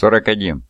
41.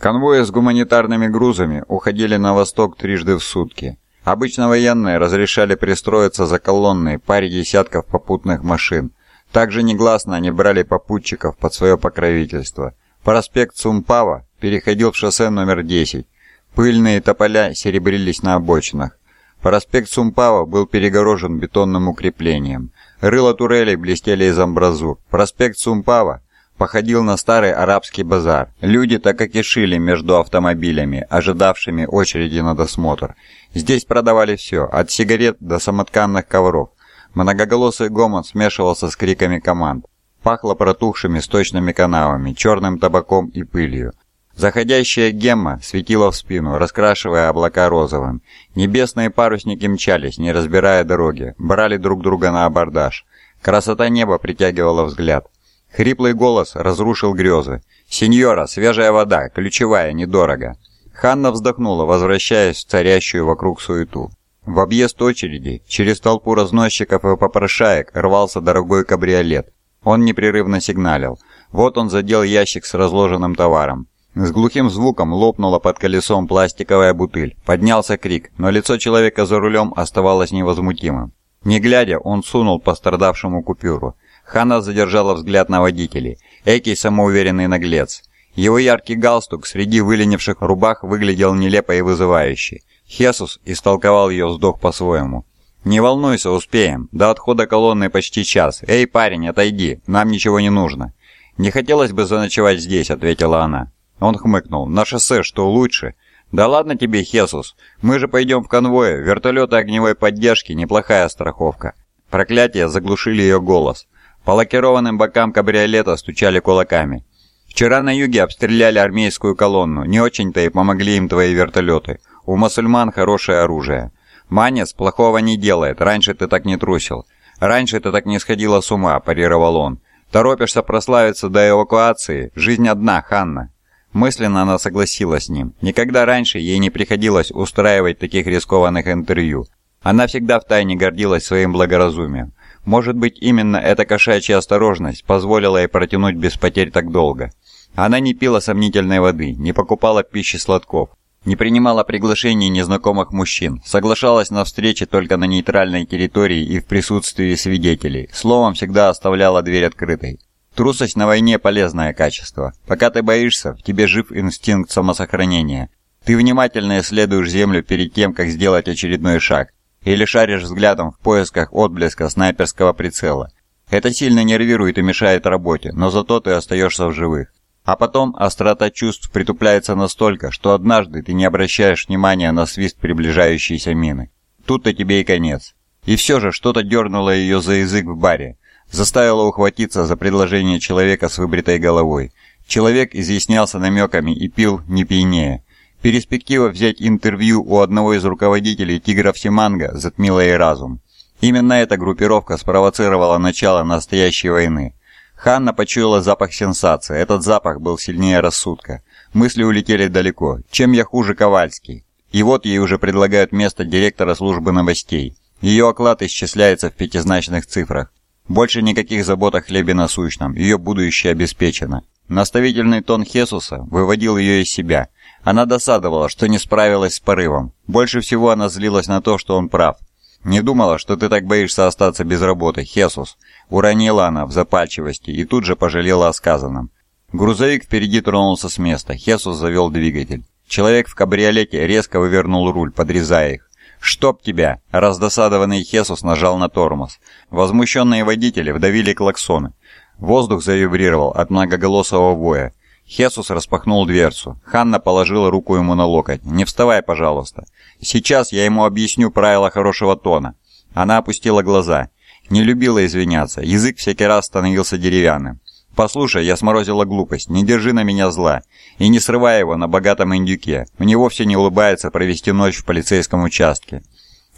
Конвои с гуманитарными грузами уходили на восток трижды в сутки. Обычно военные разрешали пристроиться за колонной паре десятков попутных машин. Также негласно они брали попутчиков под свое покровительство. Проспект Сумпава переходил в шоссе номер 10. Пыльные тополя серебрились на обочинах. Проспект Сумпава был перегорожен бетонным укреплением. Рыла турелей блестели из амбразур. Проспект Сумпава походил на старый арабский базар. Люди так и кишили между автомобилями, ожидавшими очереди на досмотр. Здесь продавали все, от сигарет до самотканных ковров. Многоголосый гомон смешивался с криками команд. Пахло протухшими сточными канавами, черным табаком и пылью. Заходящая гемма светила в спину, раскрашивая облака розовым. Небесные парусники мчались, не разбирая дороги, брали друг друга на абордаж. Красота неба притягивала взгляд. Хриплый голос разрушил грезы. «Сеньора, свежая вода, ключевая, недорого». Ханна вздохнула, возвращаясь в царящую вокруг суету. В объезд очереди, через толпу разносчиков и попрошаек, рвался дорогой кабриолет. Он непрерывно сигналил. Вот он задел ящик с разложенным товаром. С глухим звуком лопнула под колесом пластиковая бутыль. Поднялся крик, но лицо человека за рулем оставалось невозмутимым. Не глядя, он сунул пострадавшему купюру. Хана задержала взгляд на водителей. Экий самоуверенный наглец. Его яркий галстук среди выленивших рубах выглядел нелепо и вызывающе. Хесус истолковал ее вздох по-своему. «Не волнуйся, успеем. До отхода колонны почти час. Эй, парень, отойди, нам ничего не нужно». «Не хотелось бы заночевать здесь», — ответила она. Он хмыкнул. «На шоссе что лучше?» «Да ладно тебе, Хесус. Мы же пойдем в конвое. Вертолеты огневой поддержки — неплохая страховка». Проклятия заглушили ее голос. По лакированным бокам кабриолета стучали кулаками. «Вчера на юге обстреляли армейскую колонну. Не очень-то и помогли им твои вертолеты. У мусульман хорошее оружие. Манец плохого не делает. Раньше ты так не трусил. Раньше ты так не сходила с ума», – парировал он. «Торопишься прославиться до эвакуации? Жизнь одна, Ханна». Мысленно она согласилась с ним. Никогда раньше ей не приходилось устраивать таких рискованных интервью. Она всегда втайне гордилась своим благоразумием. Может быть, именно эта кошачья осторожность позволила ей протянуть без потерь так долго. Она не пила сомнительной воды, не покупала пищи сладков, не принимала приглашений незнакомых мужчин, соглашалась на встречи только на нейтральной территории и в присутствии свидетелей, словом, всегда оставляла дверь открытой. Трусость на войне – полезное качество. Пока ты боишься, в тебе жив инстинкт самосохранения. Ты внимательно исследуешь землю перед тем, как сделать очередной шаг или шаришь взглядом в поисках отблеска снайперского прицела. Это сильно нервирует и мешает работе, но зато ты остаешься в живых. А потом острота чувств притупляется настолько, что однажды ты не обращаешь внимания на свист приближающейся мины. Тут-то тебе и конец. И все же что-то дернуло ее за язык в баре, заставило ухватиться за предложение человека с выбритой головой. Человек изъяснялся намеками и пил не пьянее. Перспектива взять интервью у одного из руководителей «Тигров Симанга» затмила ей разум. Именно эта группировка спровоцировала начало настоящей войны. Ханна почуяла запах сенсации. Этот запах был сильнее рассудка. Мысли улетели далеко. Чем я хуже Ковальский? И вот ей уже предлагают место директора службы новостей. Ее оклад исчисляется в пятизначных цифрах. Больше никаких забот о хлебе насущном. Ее будущее обеспечено. Наставительный тон Хесуса выводил ее из себя – она досадовала, что не справилась с порывом. Больше всего она злилась на то, что он прав. «Не думала, что ты так боишься остаться без работы, Хесус», — уронила она в запальчивости и тут же пожалела о сказанном. Грузовик впереди тронулся с места, Хесус завел двигатель. Человек в кабриолете резко вывернул руль, подрезая их. «Чтоб тебя!» – раздосадованный Хесус нажал на тормоз. Возмущенные водители вдавили клаксоны. Воздух завибрировал от многоголосого воя. Хесус распахнул дверцу. Ханна положила руку ему на локоть. «Не вставай, пожалуйста. Сейчас я ему объясню правила хорошего тона». Она опустила глаза. Не любила извиняться. Язык всякий раз становился деревянным. «Послушай, я сморозила глупость. Не держи на меня зла. И не срывай его на богатом индюке. Мне вовсе не улыбается провести ночь в полицейском участке».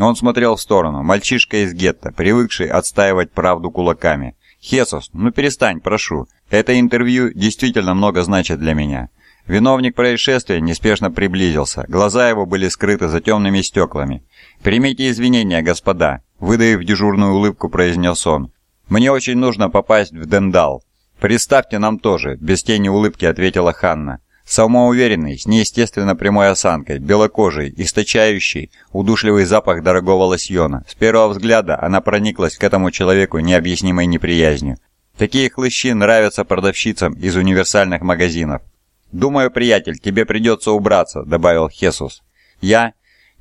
Он смотрел в сторону. Мальчишка из гетто, привыкший отстаивать правду кулаками. «Хесус, ну перестань, прошу. Это интервью действительно много значит для меня». Виновник происшествия неспешно приблизился. Глаза его были скрыты за темными стеклами. «Примите извинения, господа», — выдавив дежурную улыбку, произнес он. «Мне очень нужно попасть в Дендал. «Представьте нам тоже», — без тени улыбки ответила Ханна. Самоуверенный, с неестественно прямой осанкой, белокожий, источающий удушливый запах дорогого лосьона. С первого взгляда она прониклась к этому человеку необъяснимой неприязнью. Такие хлыщи нравятся продавщицам из универсальных магазинов. «Думаю, приятель, тебе придется убраться», — добавил Хесус. «Я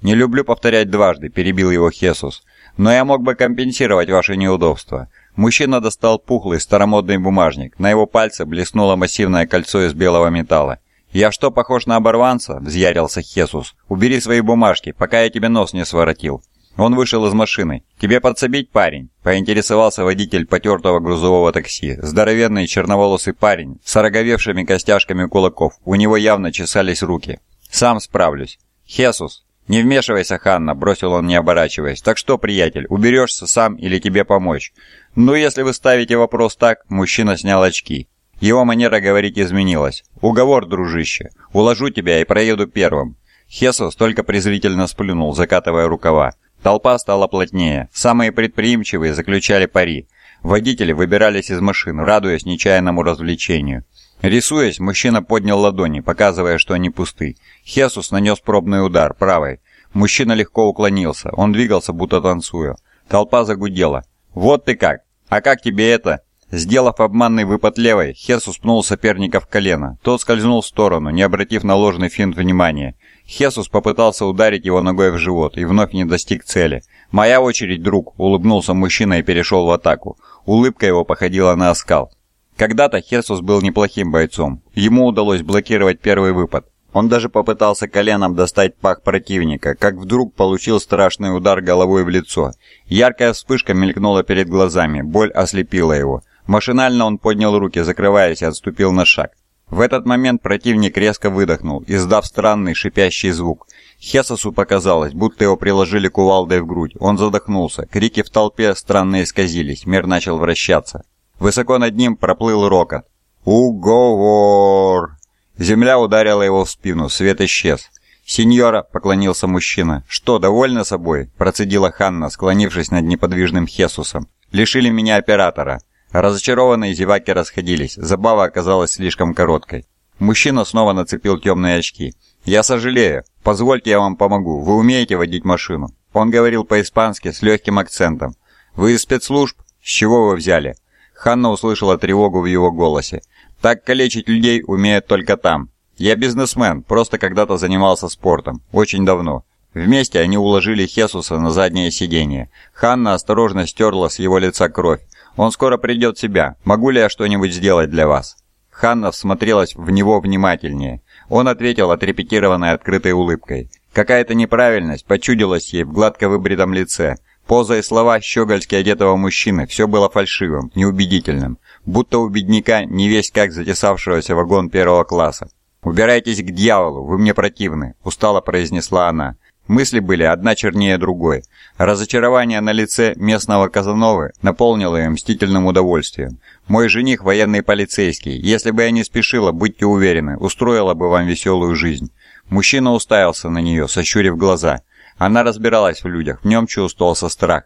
не люблю повторять дважды», — перебил его Хесус. «Но я мог бы компенсировать ваши неудобства». Мужчина достал пухлый старомодный бумажник. На его пальце блеснуло массивное кольцо из белого металла. «Я что, похож на оборванца?» – взъярился Хесус. «Убери свои бумажки, пока я тебе нос не своротил». Он вышел из машины. «Тебе подсобить, парень?» – поинтересовался водитель потертого грузового такси. Здоровенный черноволосый парень с ороговевшими костяшками кулаков. У него явно чесались руки. «Сам справлюсь». «Хесус!» «Не вмешивайся, Ханна», – бросил он, не оборачиваясь. «Так что, приятель, уберешься сам или тебе помочь?» «Ну, если вы ставите вопрос так», – мужчина снял очки. Его манера говорить изменилась. «Уговор, дружище. Уложу тебя и проеду первым». Хесус только презрительно сплюнул, закатывая рукава. Толпа стала плотнее. Самые предприимчивые заключали пари. Водители выбирались из машин, радуясь нечаянному развлечению. Рисуясь, мужчина поднял ладони, показывая, что они пусты. Хесус нанес пробный удар, правой. Мужчина легко уклонился, он двигался, будто танцуя. Толпа загудела. «Вот ты как! А как тебе это?» Сделав обманный выпад левой, Хесус пнул соперника в колено. Тот скользнул в сторону, не обратив на ложный финт внимания. Хесус попытался ударить его ногой в живот и вновь не достиг цели. «Моя очередь, друг!» – улыбнулся мужчина и перешел в атаку. Улыбка его походила на оскал. Когда-то Хесус был неплохим бойцом. Ему удалось блокировать первый выпад. Он даже попытался коленом достать пах противника, как вдруг получил страшный удар головой в лицо. Яркая вспышка мелькнула перед глазами, боль ослепила его. Машинально он поднял руки, закрываясь, и отступил на шаг. В этот момент противник резко выдохнул, издав странный шипящий звук. Хесосу показалось, будто его приложили кувалдой в грудь. Он задохнулся. Крики в толпе странно исказились. Мир начал вращаться. Высоко над ним проплыл рокот. «Уговор!» Земля ударила его в спину, свет исчез. «Сеньора», — поклонился мужчина. «Что, довольна собой?» — процедила Ханна, склонившись над неподвижным Хесусом. «Лишили меня оператора. Разочарованные зеваки расходились, забава оказалась слишком короткой. Мужчина снова нацепил темные очки. «Я сожалею. Позвольте я вам помогу. Вы умеете водить машину?» Он говорил по-испански с легким акцентом. «Вы из спецслужб? С чего вы взяли?» Ханна услышала тревогу в его голосе. «Так калечить людей умеют только там. Я бизнесмен, просто когда-то занимался спортом. Очень давно». Вместе они уложили Хесуса на заднее сиденье. Ханна осторожно стерла с его лица кровь. Он скоро придет в себя. Могу ли я что-нибудь сделать для вас?» Ханна всмотрелась в него внимательнее. Он ответил отрепетированной открытой улыбкой. Какая-то неправильность почудилась ей в гладко выбритом лице. Поза и слова щегольски одетого мужчины все было фальшивым, неубедительным. Будто у бедняка не весь как затесавшегося вагон первого класса. «Убирайтесь к дьяволу, вы мне противны», – устало произнесла она. Мысли были одна чернее другой. Разочарование на лице местного Казановы наполнило ее мстительным удовольствием. «Мой жених – военный полицейский. Если бы я не спешила, будьте уверены, устроила бы вам веселую жизнь». Мужчина уставился на нее, сощурив глаза. Она разбиралась в людях, в нем чувствовался страх.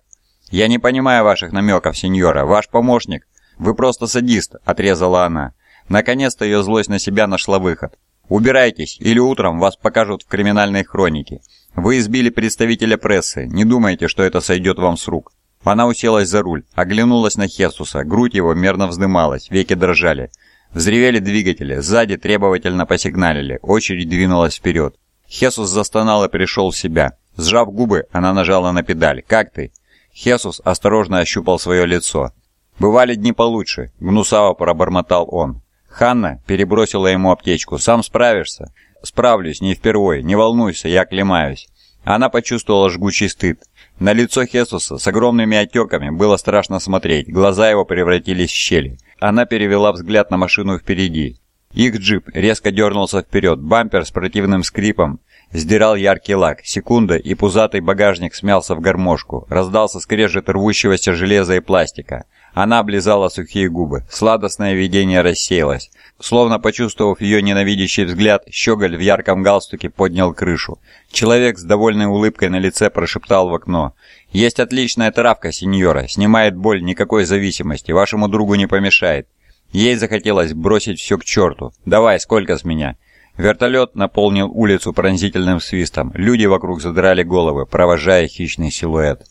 «Я не понимаю ваших намеков, сеньора. Ваш помощник...» «Вы просто садист», – отрезала она. Наконец-то ее злость на себя нашла выход. «Убирайтесь, или утром вас покажут в криминальной хронике. Вы избили представителя прессы. Не думайте, что это сойдет вам с рук». Она уселась за руль, оглянулась на Хесуса, грудь его мерно вздымалась, веки дрожали. Взревели двигатели, сзади требовательно посигналили, очередь двинулась вперед. Хесус застонал и пришел в себя. Сжав губы, она нажала на педаль. «Как ты?» Хесус осторожно ощупал свое лицо. «Бывали дни получше», — гнусаво пробормотал он. Ханна перебросила ему аптечку. «Сам справишься?» «Справлюсь, не впервой. Не волнуйся, я клемаюсь». Она почувствовала жгучий стыд. На лицо Хесуса с огромными отеками было страшно смотреть, глаза его превратились в щели. Она перевела взгляд на машину впереди. Их джип резко дернулся вперед, бампер с противным скрипом сдирал яркий лак. Секунда, и пузатый багажник смялся в гармошку. Раздался скрежет рвущегося железа и пластика. Она облизала сухие губы. Сладостное видение рассеялось. Словно почувствовав ее ненавидящий взгляд, щеголь в ярком галстуке поднял крышу. Человек с довольной улыбкой на лице прошептал в окно. «Есть отличная травка, сеньора. Снимает боль, никакой зависимости. Вашему другу не помешает». Ей захотелось бросить все к черту. «Давай, сколько с меня?» Вертолет наполнил улицу пронзительным свистом. Люди вокруг задрали головы, провожая хищный силуэт.